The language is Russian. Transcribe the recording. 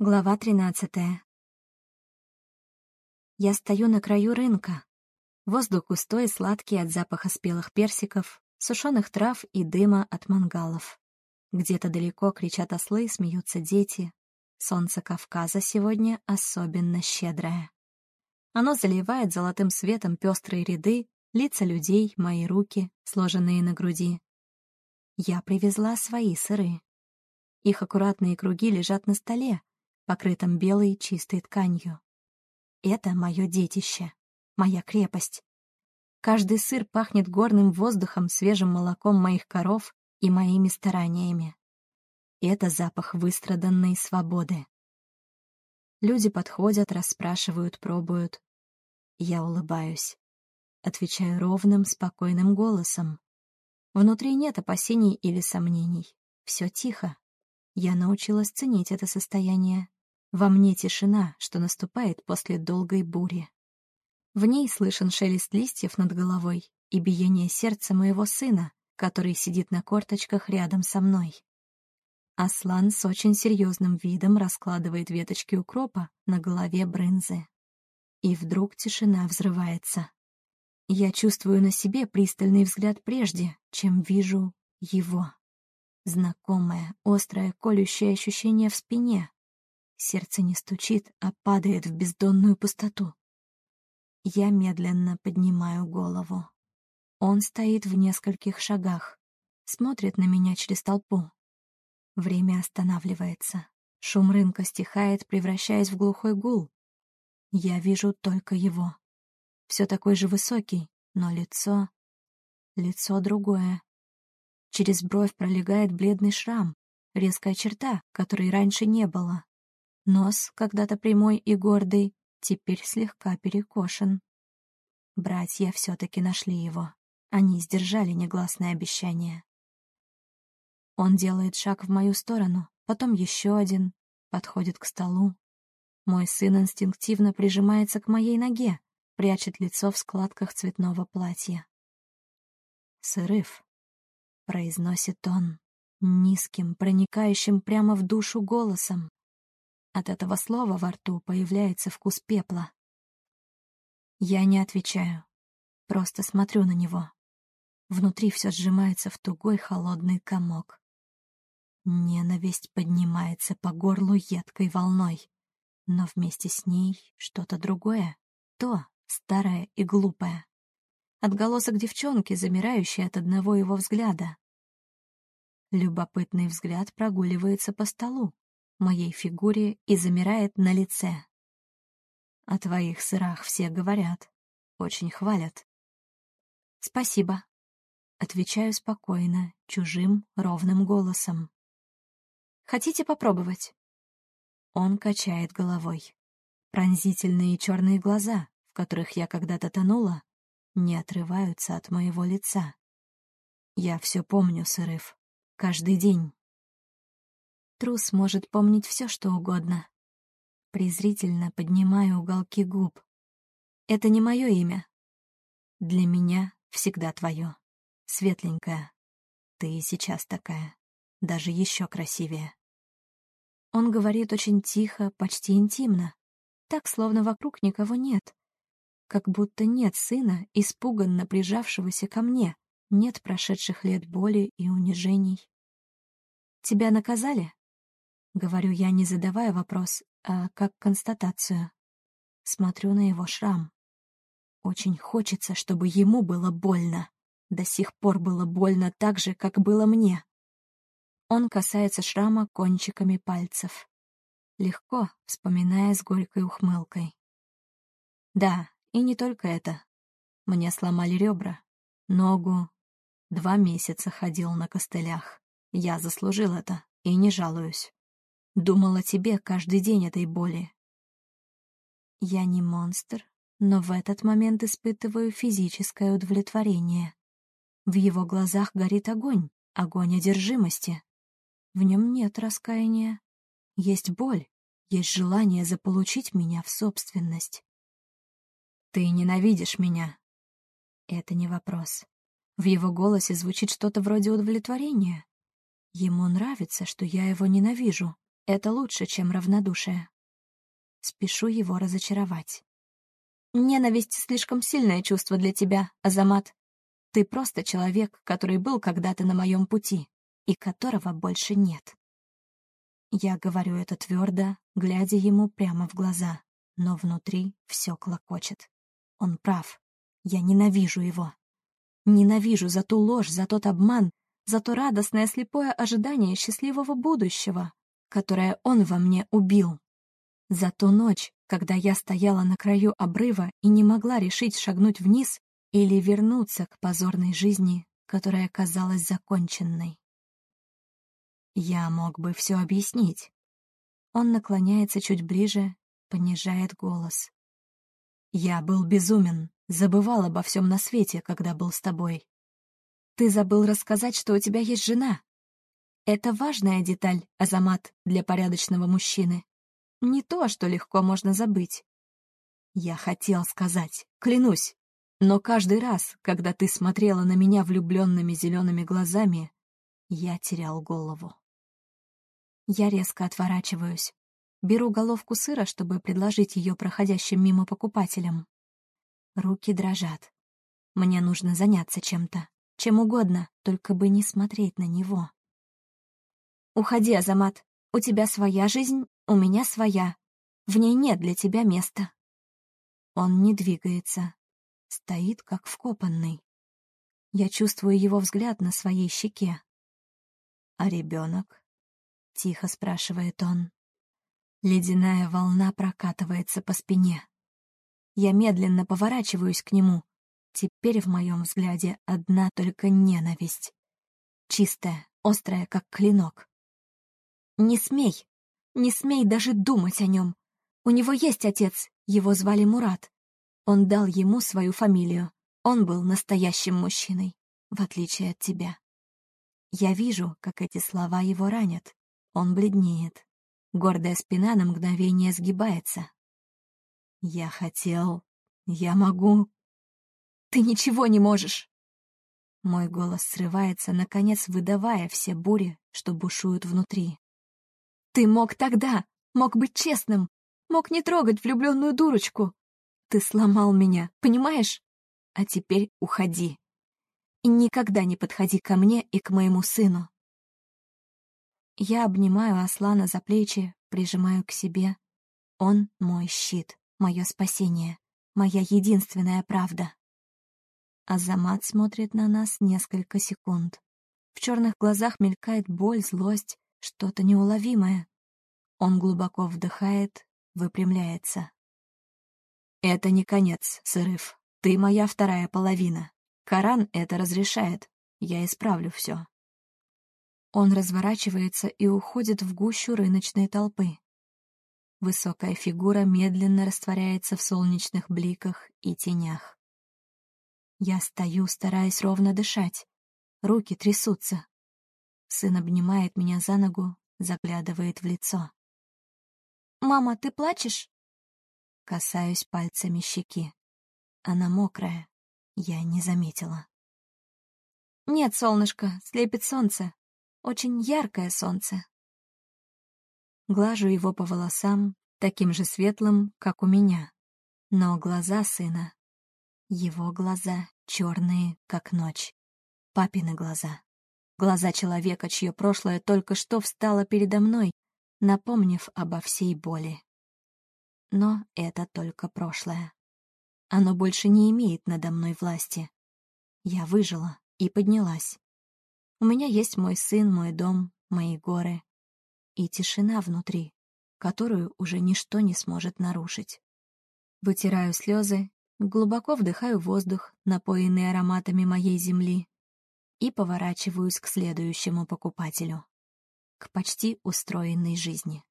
Глава тринадцатая. Я стою на краю рынка. Воздух густой и сладкий от запаха спелых персиков, сушеных трав и дыма от мангалов. Где-то далеко кричат ослы, смеются дети. Солнце Кавказа сегодня особенно щедрое. Оно заливает золотым светом пестрые ряды, лица людей, мои руки, сложенные на груди. Я привезла свои сыры. Их аккуратные круги лежат на столе, покрытом белой чистой тканью. Это мое детище, моя крепость. Каждый сыр пахнет горным воздухом, свежим молоком моих коров и моими стараниями. Это запах выстраданной свободы. Люди подходят, расспрашивают, пробуют. Я улыбаюсь. Отвечаю ровным, спокойным голосом. Внутри нет опасений или сомнений. Все тихо. Я научилась ценить это состояние. Во мне тишина, что наступает после долгой бури. В ней слышен шелест листьев над головой и биение сердца моего сына, который сидит на корточках рядом со мной. Аслан с очень серьезным видом раскладывает веточки укропа на голове брынзы. И вдруг тишина взрывается. Я чувствую на себе пристальный взгляд прежде, чем вижу его. Знакомое, острое, колющее ощущение в спине, Сердце не стучит, а падает в бездонную пустоту. Я медленно поднимаю голову. Он стоит в нескольких шагах, смотрит на меня через толпу. Время останавливается. Шум рынка стихает, превращаясь в глухой гул. Я вижу только его. Все такой же высокий, но лицо... Лицо другое. Через бровь пролегает бледный шрам, резкая черта, которой раньше не было. Нос, когда-то прямой и гордый, теперь слегка перекошен. Братья все-таки нашли его. Они сдержали негласное обещание. Он делает шаг в мою сторону, потом еще один, подходит к столу. Мой сын инстинктивно прижимается к моей ноге, прячет лицо в складках цветного платья. «Сырыв», — произносит он, низким, проникающим прямо в душу голосом. От этого слова во рту появляется вкус пепла. Я не отвечаю, просто смотрю на него. Внутри все сжимается в тугой холодный комок. Ненависть поднимается по горлу едкой волной, но вместе с ней что-то другое, то, старое и глупое. Отголосок девчонки, замирающей от одного его взгляда. Любопытный взгляд прогуливается по столу, моей фигуре и замирает на лице. О твоих сырах все говорят, очень хвалят. Спасибо. Отвечаю спокойно, чужим, ровным голосом. Хотите попробовать? Он качает головой. Пронзительные черные глаза, в которых я когда-то тонула, не отрываются от моего лица. Я все помню, Сырыв, каждый день. Трус может помнить все, что угодно. Презрительно поднимаю уголки губ. Это не мое имя. Для меня всегда твое. Светленькая. Ты и сейчас такая. Даже еще красивее. Он говорит очень тихо, почти интимно. Так, словно вокруг никого нет. Как будто нет сына, испуганно прижавшегося ко мне. Нет прошедших лет боли и унижений. Тебя наказали? Говорю я, не задавая вопрос, а как констатацию. Смотрю на его шрам. Очень хочется, чтобы ему было больно. До сих пор было больно так же, как было мне. Он касается шрама кончиками пальцев. Легко, вспоминая с горькой ухмылкой. Да, и не только это. Мне сломали ребра, ногу. Два месяца ходил на костылях. Я заслужил это и не жалуюсь. Думал о тебе каждый день этой боли. Я не монстр, но в этот момент испытываю физическое удовлетворение. В его глазах горит огонь, огонь одержимости. В нем нет раскаяния. Есть боль, есть желание заполучить меня в собственность. «Ты ненавидишь меня?» Это не вопрос. В его голосе звучит что-то вроде удовлетворения. Ему нравится, что я его ненавижу, Это лучше, чем равнодушие. Спешу его разочаровать. Ненависть — слишком сильное чувство для тебя, Азамат. Ты просто человек, который был когда-то на моем пути, и которого больше нет. Я говорю это твердо, глядя ему прямо в глаза, но внутри все клокочет. Он прав. Я ненавижу его. Ненавижу за ту ложь, за тот обман, за то радостное слепое ожидание счастливого будущего, которое он во мне убил. За ту ночь, когда я стояла на краю обрыва и не могла решить шагнуть вниз или вернуться к позорной жизни, которая казалась законченной. Я мог бы все объяснить. Он наклоняется чуть ближе, понижает голос. Я был безумен, забывал обо всем на свете, когда был с тобой. Ты забыл рассказать, что у тебя есть жена. Это важная деталь, Азамат, для порядочного мужчины. Не то, что легко можно забыть. Я хотел сказать, клянусь, но каждый раз, когда ты смотрела на меня влюбленными зелеными глазами, я терял голову. Я резко отворачиваюсь. Беру головку сыра, чтобы предложить ее проходящим мимо покупателям. Руки дрожат. Мне нужно заняться чем-то. Чем угодно, только бы не смотреть на него. «Уходи, Азамат. У тебя своя жизнь, у меня своя. В ней нет для тебя места». Он не двигается. Стоит, как вкопанный. Я чувствую его взгляд на своей щеке. «А ребенок?» — тихо спрашивает он. Ледяная волна прокатывается по спине. Я медленно поворачиваюсь к нему. Теперь в моем взгляде одна только ненависть. Чистая, острая, как клинок. Не смей, не смей даже думать о нем. У него есть отец, его звали Мурат. Он дал ему свою фамилию. Он был настоящим мужчиной, в отличие от тебя. Я вижу, как эти слова его ранят. Он бледнеет. Гордая спина на мгновение сгибается. Я хотел... Я могу... Ты ничего не можешь. Мой голос срывается, наконец выдавая все бури, что бушуют внутри. Ты мог тогда, мог быть честным, мог не трогать влюбленную дурочку, ты сломал меня, понимаешь? А теперь уходи. И никогда не подходи ко мне и к моему сыну. Я обнимаю Аслана за плечи, прижимаю к себе. Он мой щит, мое спасение, моя единственная правда. Азамат смотрит на нас несколько секунд. В черных глазах мелькает боль, злость, что-то неуловимое. Он глубоко вдыхает, выпрямляется. Это не конец, Сырыв. Ты моя вторая половина. Коран это разрешает. Я исправлю все. Он разворачивается и уходит в гущу рыночной толпы. Высокая фигура медленно растворяется в солнечных бликах и тенях. Я стою, стараясь ровно дышать. Руки трясутся. Сын обнимает меня за ногу, заглядывает в лицо. «Мама, ты плачешь?» Касаюсь пальцами щеки. Она мокрая. Я не заметила. «Нет, солнышко, слепит солнце. Очень яркое солнце». Глажу его по волосам, таким же светлым, как у меня. Но глаза сына... Его глаза черные, как ночь. Папины глаза. Глаза человека, чье прошлое только что встало передо мной, напомнив обо всей боли. Но это только прошлое. Оно больше не имеет надо мной власти. Я выжила и поднялась. У меня есть мой сын, мой дом, мои горы и тишина внутри, которую уже ничто не сможет нарушить. Вытираю слезы, глубоко вдыхаю воздух, напоенный ароматами моей земли, и поворачиваюсь к следующему покупателю, к почти устроенной жизни.